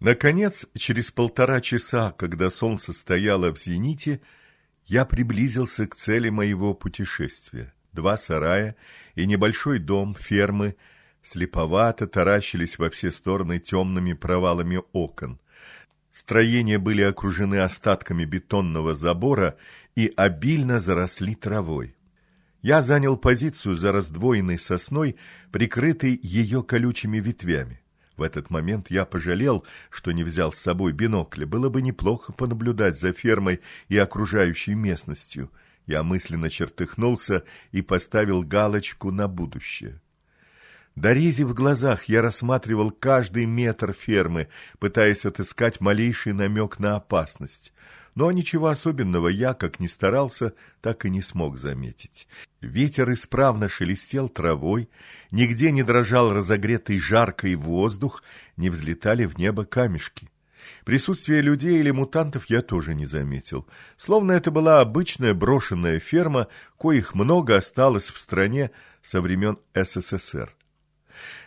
Наконец, через полтора часа, когда солнце стояло в зените, я приблизился к цели моего путешествия. Два сарая и небольшой дом фермы слеповато таращились во все стороны темными провалами окон. Строения были окружены остатками бетонного забора и обильно заросли травой. Я занял позицию за раздвоенной сосной, прикрытой ее колючими ветвями. В этот момент я пожалел, что не взял с собой бинокля. Было бы неплохо понаблюдать за фермой и окружающей местностью. Я мысленно чертыхнулся и поставил галочку на будущее. Дорези в глазах я рассматривал каждый метр фермы, пытаясь отыскать малейший намек на опасность. Но ничего особенного я, как ни старался, так и не смог заметить. Ветер исправно шелестел травой, нигде не дрожал разогретый жаркий воздух, не взлетали в небо камешки. Присутствие людей или мутантов я тоже не заметил. Словно это была обычная брошенная ферма, коих много осталось в стране со времен СССР.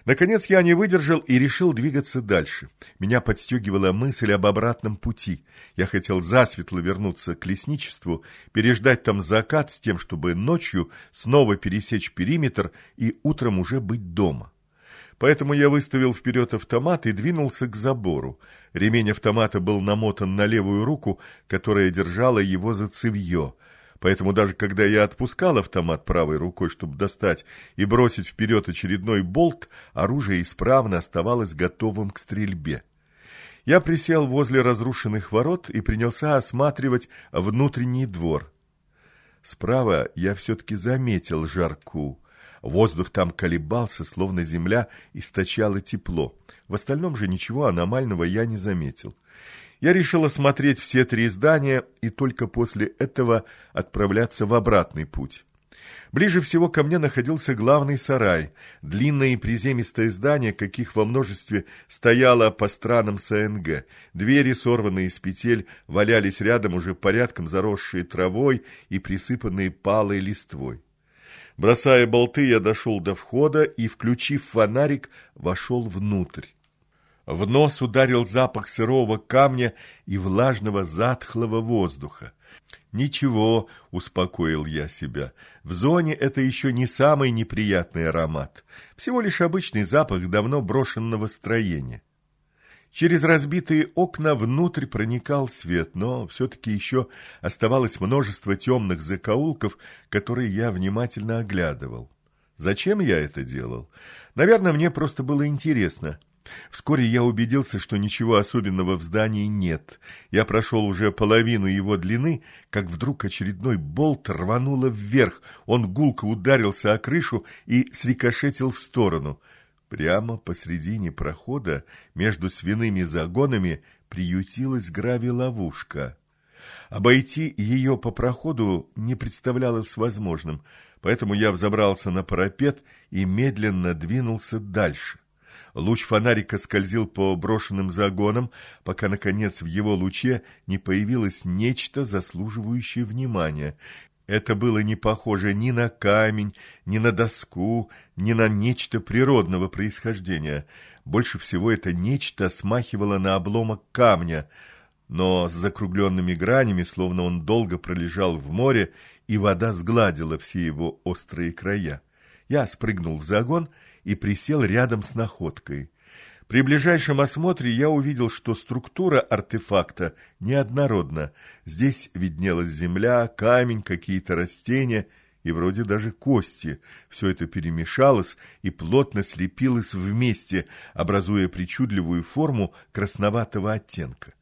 Наконец я не выдержал и решил двигаться дальше. Меня подстегивала мысль об обратном пути. Я хотел засветло вернуться к лесничеству, переждать там закат с тем, чтобы ночью снова пересечь периметр и утром уже быть дома. Поэтому я выставил вперед автомат и двинулся к забору. Ремень автомата был намотан на левую руку, которая держала его за цевье — Поэтому даже когда я отпускал автомат правой рукой, чтобы достать и бросить вперед очередной болт, оружие исправно оставалось готовым к стрельбе. Я присел возле разрушенных ворот и принялся осматривать внутренний двор. Справа я все-таки заметил жарку. Воздух там колебался, словно земля источала тепло. В остальном же ничего аномального я не заметил. Я решил осмотреть все три здания и только после этого отправляться в обратный путь. Ближе всего ко мне находился главный сарай, длинное и приземистое здание, каких во множестве стояло по странам СНГ. Двери, сорванные из петель, валялись рядом уже порядком заросшие травой и присыпанные палой листвой. Бросая болты, я дошел до входа и, включив фонарик, вошел внутрь. В нос ударил запах сырого камня и влажного затхлого воздуха. «Ничего», — успокоил я себя, — «в зоне это еще не самый неприятный аромат, всего лишь обычный запах давно брошенного строения». Через разбитые окна внутрь проникал свет, но все-таки еще оставалось множество темных закоулков, которые я внимательно оглядывал. Зачем я это делал? Наверное, мне просто было интересно — Вскоре я убедился, что ничего особенного в здании нет. Я прошел уже половину его длины, как вдруг очередной болт рвануло вверх. Он гулко ударился о крышу и срикошетил в сторону. Прямо посредине прохода между свиными загонами приютилась гравиловушка. Обойти ее по проходу не представлялось возможным, поэтому я взобрался на парапет и медленно двинулся дальше. Луч фонарика скользил по брошенным загонам, пока, наконец, в его луче не появилось нечто, заслуживающее внимания. Это было не похоже ни на камень, ни на доску, ни на нечто природного происхождения. Больше всего это нечто смахивало на обломок камня, но с закругленными гранями, словно он долго пролежал в море, и вода сгладила все его острые края. Я спрыгнул в загон и присел рядом с находкой. При ближайшем осмотре я увидел, что структура артефакта неоднородна. Здесь виднелась земля, камень, какие-то растения и вроде даже кости. Все это перемешалось и плотно слепилось вместе, образуя причудливую форму красноватого оттенка.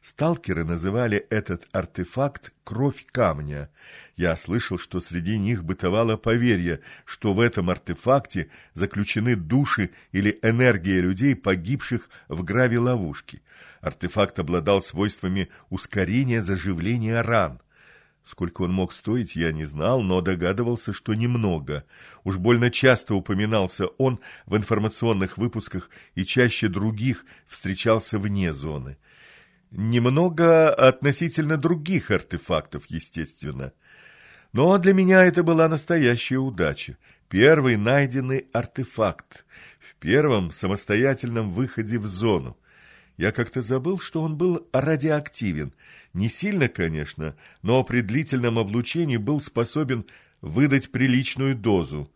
Сталкеры называли этот артефакт «кровь камня». Я слышал, что среди них бытовало поверье, что в этом артефакте заключены души или энергия людей, погибших в граве-ловушке. Артефакт обладал свойствами ускорения заживления ран. Сколько он мог стоить, я не знал, но догадывался, что немного. Уж больно часто упоминался он в информационных выпусках и чаще других встречался вне зоны. Немного относительно других артефактов, естественно. Но для меня это была настоящая удача. Первый найденный артефакт в первом самостоятельном выходе в зону. Я как-то забыл, что он был радиоактивен. Не сильно, конечно, но при длительном облучении был способен выдать приличную дозу.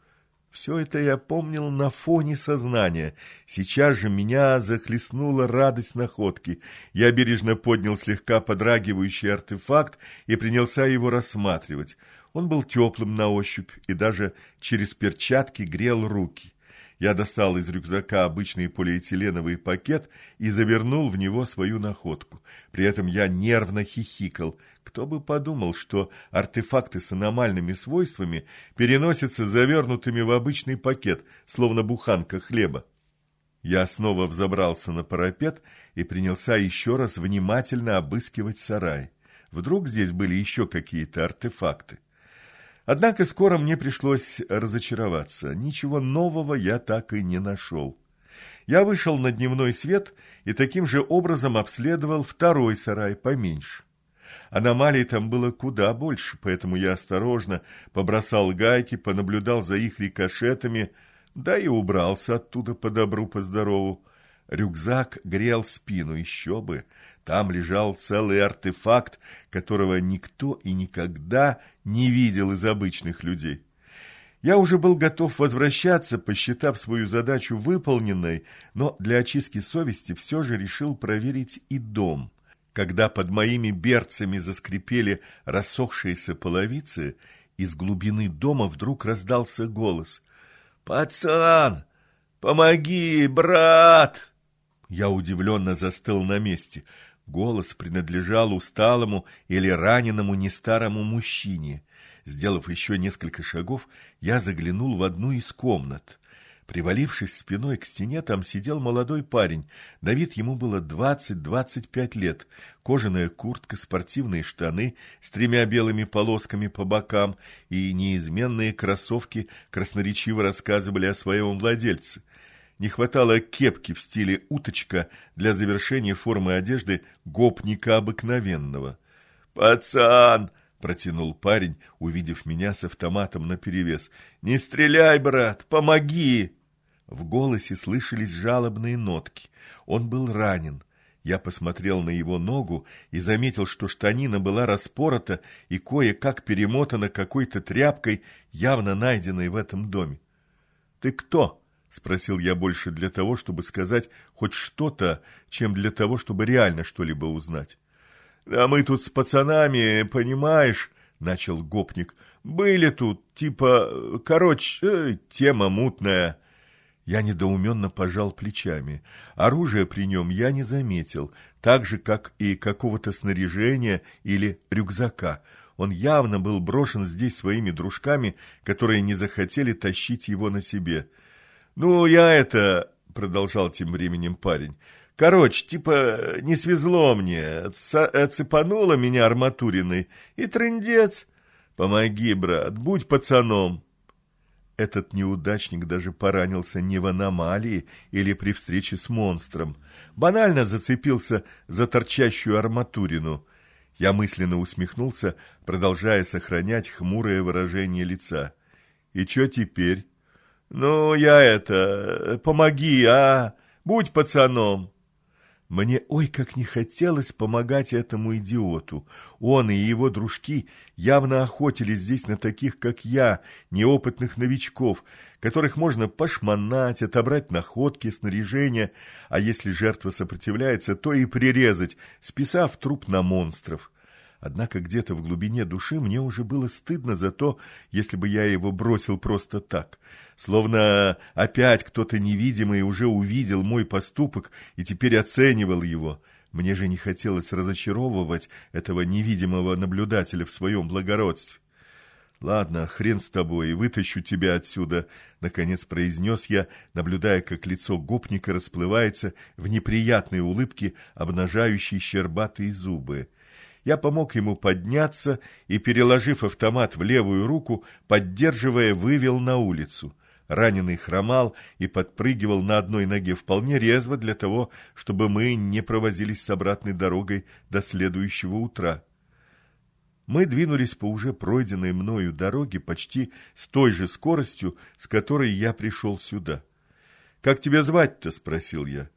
Все это я помнил на фоне сознания. Сейчас же меня захлестнула радость находки. Я бережно поднял слегка подрагивающий артефакт и принялся его рассматривать. Он был теплым на ощупь и даже через перчатки грел руки. Я достал из рюкзака обычный полиэтиленовый пакет и завернул в него свою находку. При этом я нервно хихикал. Кто бы подумал, что артефакты с аномальными свойствами переносятся завернутыми в обычный пакет, словно буханка хлеба. Я снова взобрался на парапет и принялся еще раз внимательно обыскивать сарай. Вдруг здесь были еще какие-то артефакты. Однако скоро мне пришлось разочароваться. Ничего нового я так и не нашел. Я вышел на дневной свет и таким же образом обследовал второй сарай поменьше. Аномалий там было куда больше, поэтому я осторожно побросал гайки, понаблюдал за их рикошетами, да и убрался оттуда по добру, по здорову. Рюкзак грел спину, еще бы. Там лежал целый артефакт, которого никто и никогда не видел из обычных людей. Я уже был готов возвращаться, посчитав свою задачу выполненной, но для очистки совести все же решил проверить и дом. Когда под моими берцами заскрипели рассохшиеся половицы, из глубины дома вдруг раздался голос. «Пацан, помоги, брат!» Я удивленно застыл на месте. Голос принадлежал усталому или раненому нестарому мужчине. Сделав еще несколько шагов, я заглянул в одну из комнат. Привалившись спиной к стене, там сидел молодой парень. На вид ему было двадцать-двадцать пять лет. Кожаная куртка, спортивные штаны с тремя белыми полосками по бокам и неизменные кроссовки красноречиво рассказывали о своем владельце. Не хватало кепки в стиле уточка для завершения формы одежды гопника обыкновенного. «Пацан!» — протянул парень, увидев меня с автоматом наперевес. «Не стреляй, брат! Помоги!» В голосе слышались жалобные нотки. Он был ранен. Я посмотрел на его ногу и заметил, что штанина была распорота и кое-как перемотана какой-то тряпкой, явно найденной в этом доме. «Ты кто?» — спросил я больше для того, чтобы сказать хоть что-то, чем для того, чтобы реально что-либо узнать. — Да мы тут с пацанами, понимаешь, — начал гопник. — Были тут, типа, короче, э, тема мутная. Я недоуменно пожал плечами. Оружия при нем я не заметил, так же, как и какого-то снаряжения или рюкзака. Он явно был брошен здесь своими дружками, которые не захотели тащить его на себе. — «Ну, я это...» — продолжал тем временем парень. «Короче, типа, не свезло мне, цепануло меня арматуриной, и трындец. Помоги, брат, будь пацаном». Этот неудачник даже поранился не в аномалии или при встрече с монстром. Банально зацепился за торчащую арматурину. Я мысленно усмехнулся, продолжая сохранять хмурое выражение лица. «И что теперь?» «Ну, я это... Помоги, а! Будь пацаном!» Мне ой как не хотелось помогать этому идиоту. Он и его дружки явно охотились здесь на таких, как я, неопытных новичков, которых можно пошмонать, отобрать находки, снаряжение, а если жертва сопротивляется, то и прирезать, списав труп на монстров. Однако где-то в глубине души мне уже было стыдно за то, если бы я его бросил просто так. Словно опять кто-то невидимый уже увидел мой поступок и теперь оценивал его. Мне же не хотелось разочаровывать этого невидимого наблюдателя в своем благородстве. «Ладно, хрен с тобой, вытащу тебя отсюда», — наконец произнес я, наблюдая, как лицо гопника расплывается в неприятной улыбке, обнажающей щербатые зубы. Я помог ему подняться и, переложив автомат в левую руку, поддерживая, вывел на улицу. Раненый хромал и подпрыгивал на одной ноге вполне резво для того, чтобы мы не провозились с обратной дорогой до следующего утра. Мы двинулись по уже пройденной мною дороге почти с той же скоростью, с которой я пришел сюда. «Как тебя звать-то?» — спросил я.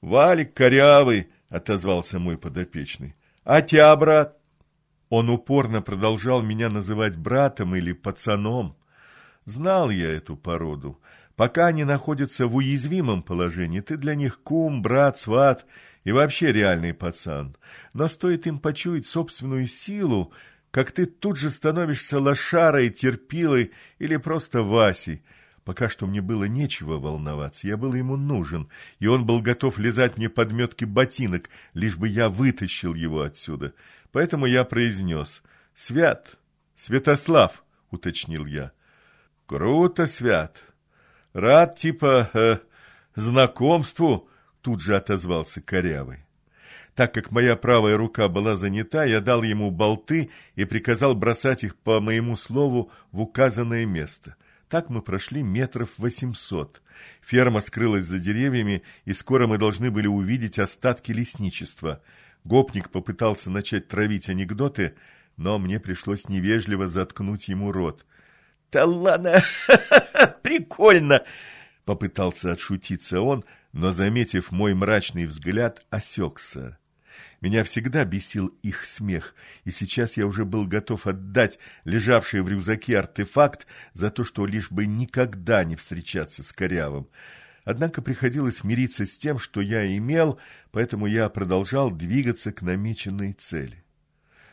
Валик корявый, отозвался мой подопечный. А тебя, брат? Он упорно продолжал меня называть братом или пацаном. Знал я эту породу. Пока они находятся в уязвимом положении, ты для них кум, брат, сват и вообще реальный пацан. Но стоит им почуять собственную силу, как ты тут же становишься лошарой, терпилой или просто Васей. Пока что мне было нечего волноваться, я был ему нужен, и он был готов лизать мне подметки ботинок, лишь бы я вытащил его отсюда. Поэтому я произнес «Свят, Святослав», — уточнил я. «Круто, Свят. Рад, типа, э, знакомству», — тут же отозвался Корявый. Так как моя правая рука была занята, я дал ему болты и приказал бросать их по моему слову в указанное место. Так мы прошли метров восемьсот. Ферма скрылась за деревьями, и скоро мы должны были увидеть остатки лесничества. Гопник попытался начать травить анекдоты, но мне пришлось невежливо заткнуть ему рот. «Да ладно, прикольно!» Попытался отшутиться он, но, заметив мой мрачный взгляд, осекся. Меня всегда бесил их смех, и сейчас я уже был готов отдать лежавший в рюкзаке артефакт за то, что лишь бы никогда не встречаться с Корявым. Однако приходилось мириться с тем, что я имел, поэтому я продолжал двигаться к намеченной цели.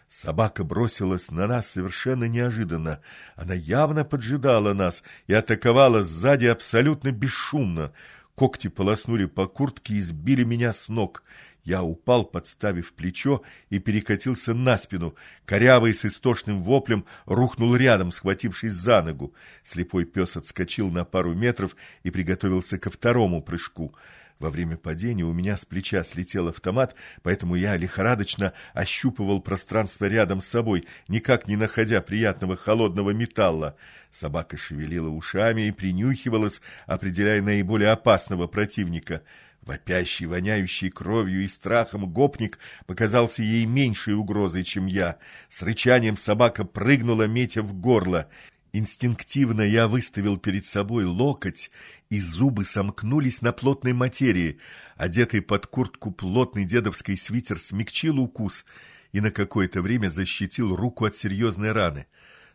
Собака бросилась на нас совершенно неожиданно. Она явно поджидала нас и атаковала сзади абсолютно бесшумно. Когти полоснули по куртке и сбили меня с ног. Я упал, подставив плечо, и перекатился на спину. Корявый с истошным воплем рухнул рядом, схватившись за ногу. Слепой пес отскочил на пару метров и приготовился ко второму прыжку. Во время падения у меня с плеча слетел автомат, поэтому я лихорадочно ощупывал пространство рядом с собой, никак не находя приятного холодного металла. Собака шевелила ушами и принюхивалась, определяя наиболее опасного противника — Вопящий, воняющий кровью и страхом гопник показался ей меньшей угрозой, чем я. С рычанием собака прыгнула, метя в горло. Инстинктивно я выставил перед собой локоть, и зубы сомкнулись на плотной материи. Одетый под куртку плотный дедовский свитер смягчил укус и на какое-то время защитил руку от серьезной раны.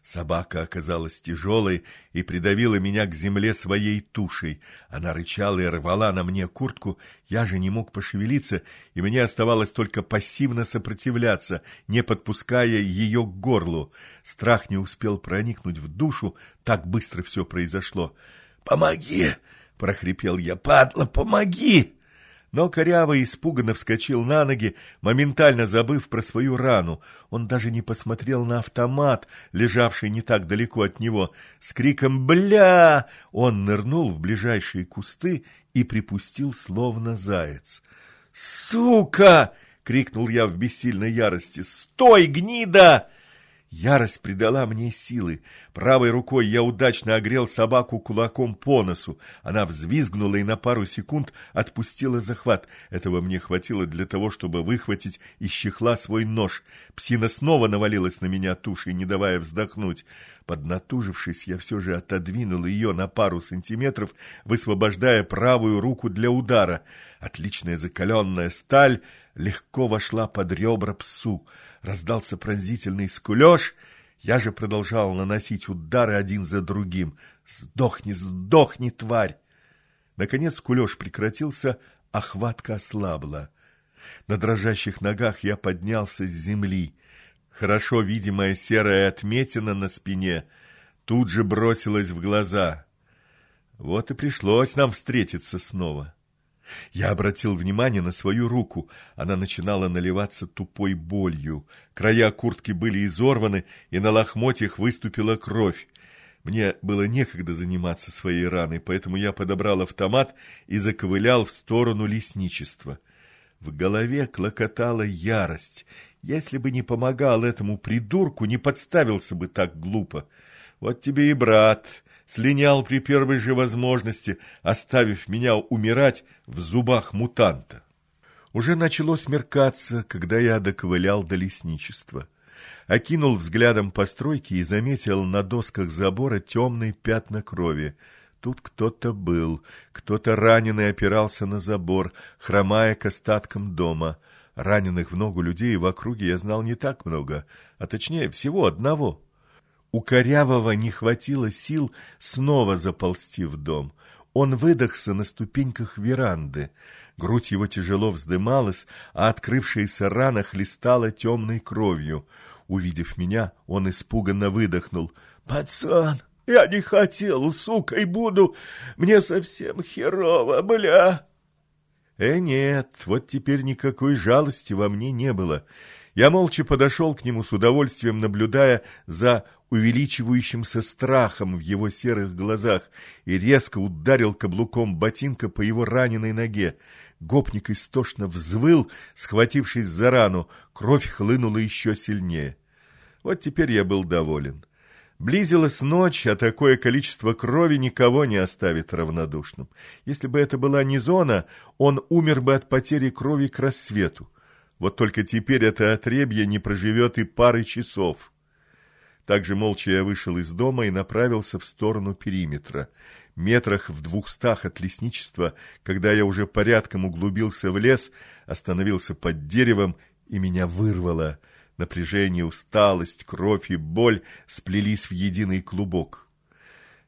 Собака оказалась тяжелой и придавила меня к земле своей тушей. Она рычала и рвала на мне куртку, я же не мог пошевелиться, и мне оставалось только пассивно сопротивляться, не подпуская ее к горлу. Страх не успел проникнуть в душу, так быстро все произошло. «Помоги!» — прохрипел я. «Падла, помоги!» Но Корявый испуганно вскочил на ноги, моментально забыв про свою рану. Он даже не посмотрел на автомат, лежавший не так далеко от него. С криком «Бля!» он нырнул в ближайшие кусты и припустил, словно заяц. «Сука!» — крикнул я в бессильной ярости. «Стой, гнида!» Ярость придала мне силы. Правой рукой я удачно огрел собаку кулаком по носу. Она взвизгнула и на пару секунд отпустила захват. Этого мне хватило для того, чтобы выхватить из чехла свой нож. Псина снова навалилась на меня тушей, не давая вздохнуть. Поднатужившись, я все же отодвинул ее на пару сантиметров, высвобождая правую руку для удара. Отличная закаленная сталь легко вошла под ребра псу раздался пронзительный скулеж, я же продолжал наносить удары один за другим. «Сдохни, сдохни, тварь!» Наконец скулеж прекратился, а хватка ослабла. На дрожащих ногах я поднялся с земли. Хорошо видимая серая отметина на спине тут же бросилась в глаза. Вот и пришлось нам встретиться снова. Я обратил внимание на свою руку. Она начинала наливаться тупой болью. Края куртки были изорваны, и на лохмотьях выступила кровь. Мне было некогда заниматься своей раной, поэтому я подобрал автомат и заковылял в сторону лесничества. В голове клокотала ярость. Если бы не помогал этому придурку, не подставился бы так глупо. Вот тебе и брат, слинял при первой же возможности, оставив меня умирать в зубах мутанта. Уже начало смеркаться, когда я доковылял до лесничества. Окинул взглядом постройки и заметил на досках забора темные пятна крови. Тут кто-то был, кто-то раненый опирался на забор, хромая к остаткам дома. Раненых в ногу людей в округе я знал не так много, а точнее всего одного. У Корявого не хватило сил снова заползти в дом. Он выдохся на ступеньках веранды. Грудь его тяжело вздымалась, а открывшаяся рана хлестала темной кровью. Увидев меня, он испуганно выдохнул. «Пацан, я не хотел, сукой буду. Мне совсем херово, бля. Э, нет, вот теперь никакой жалости во мне не было. Я молча подошел к нему с удовольствием, наблюдая за увеличивающимся страхом в его серых глазах и резко ударил каблуком ботинка по его раненой ноге. Гопник истошно взвыл, схватившись за рану, кровь хлынула еще сильнее. Вот теперь я был доволен. Близилась ночь, а такое количество крови никого не оставит равнодушным. Если бы это была не зона, он умер бы от потери крови к рассвету. Вот только теперь это отребье не проживет и пары часов. Также молча я вышел из дома и направился в сторону периметра. Метрах в двухстах от лесничества, когда я уже порядком углубился в лес, остановился под деревом и меня вырвало — Напряжение, усталость, кровь и боль сплелись в единый клубок.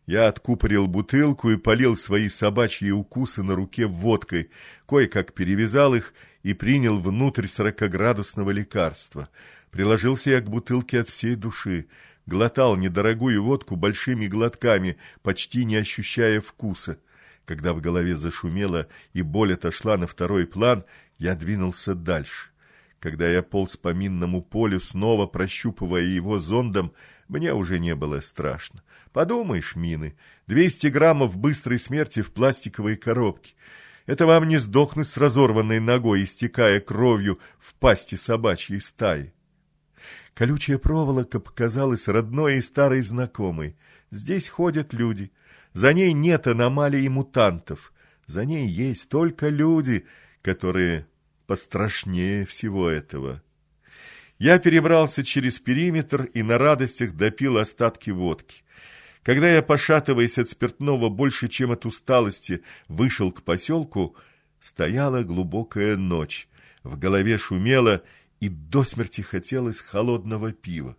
Я откупорил бутылку и полил свои собачьи укусы на руке водкой, кое-как перевязал их и принял внутрь сорокоградусного лекарства. Приложился я к бутылке от всей души, глотал недорогую водку большими глотками, почти не ощущая вкуса. Когда в голове зашумело и боль отошла на второй план, я двинулся дальше. Когда я полз по минному полю, снова прощупывая его зондом, мне уже не было страшно. Подумаешь, мины, 200 граммов быстрой смерти в пластиковой коробке. Это вам не сдохнуть с разорванной ногой, истекая кровью в пасти собачьей стаи. Колючая проволока показалась родной и старой знакомой. Здесь ходят люди. За ней нет аномалий и мутантов. За ней есть только люди, которые пострашнее всего этого. Я перебрался через периметр и на радостях допил остатки водки. Когда я, пошатываясь от спиртного больше, чем от усталости, вышел к поселку, стояла глубокая ночь. В голове шумело, и до смерти хотелось холодного пива.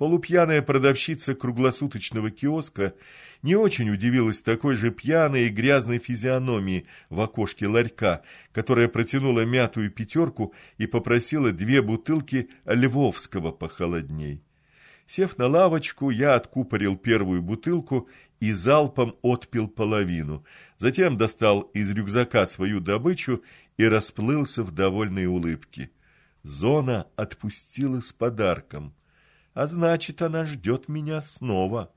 Полупьяная продавщица круглосуточного киоска не очень удивилась такой же пьяной и грязной физиономии в окошке ларька, которая протянула мятую пятерку и попросила две бутылки львовского похолодней. Сев на лавочку, я откупорил первую бутылку и залпом отпил половину. Затем достал из рюкзака свою добычу и расплылся в довольной улыбке. Зона отпустила с подарком — а значит, она ждет меня снова.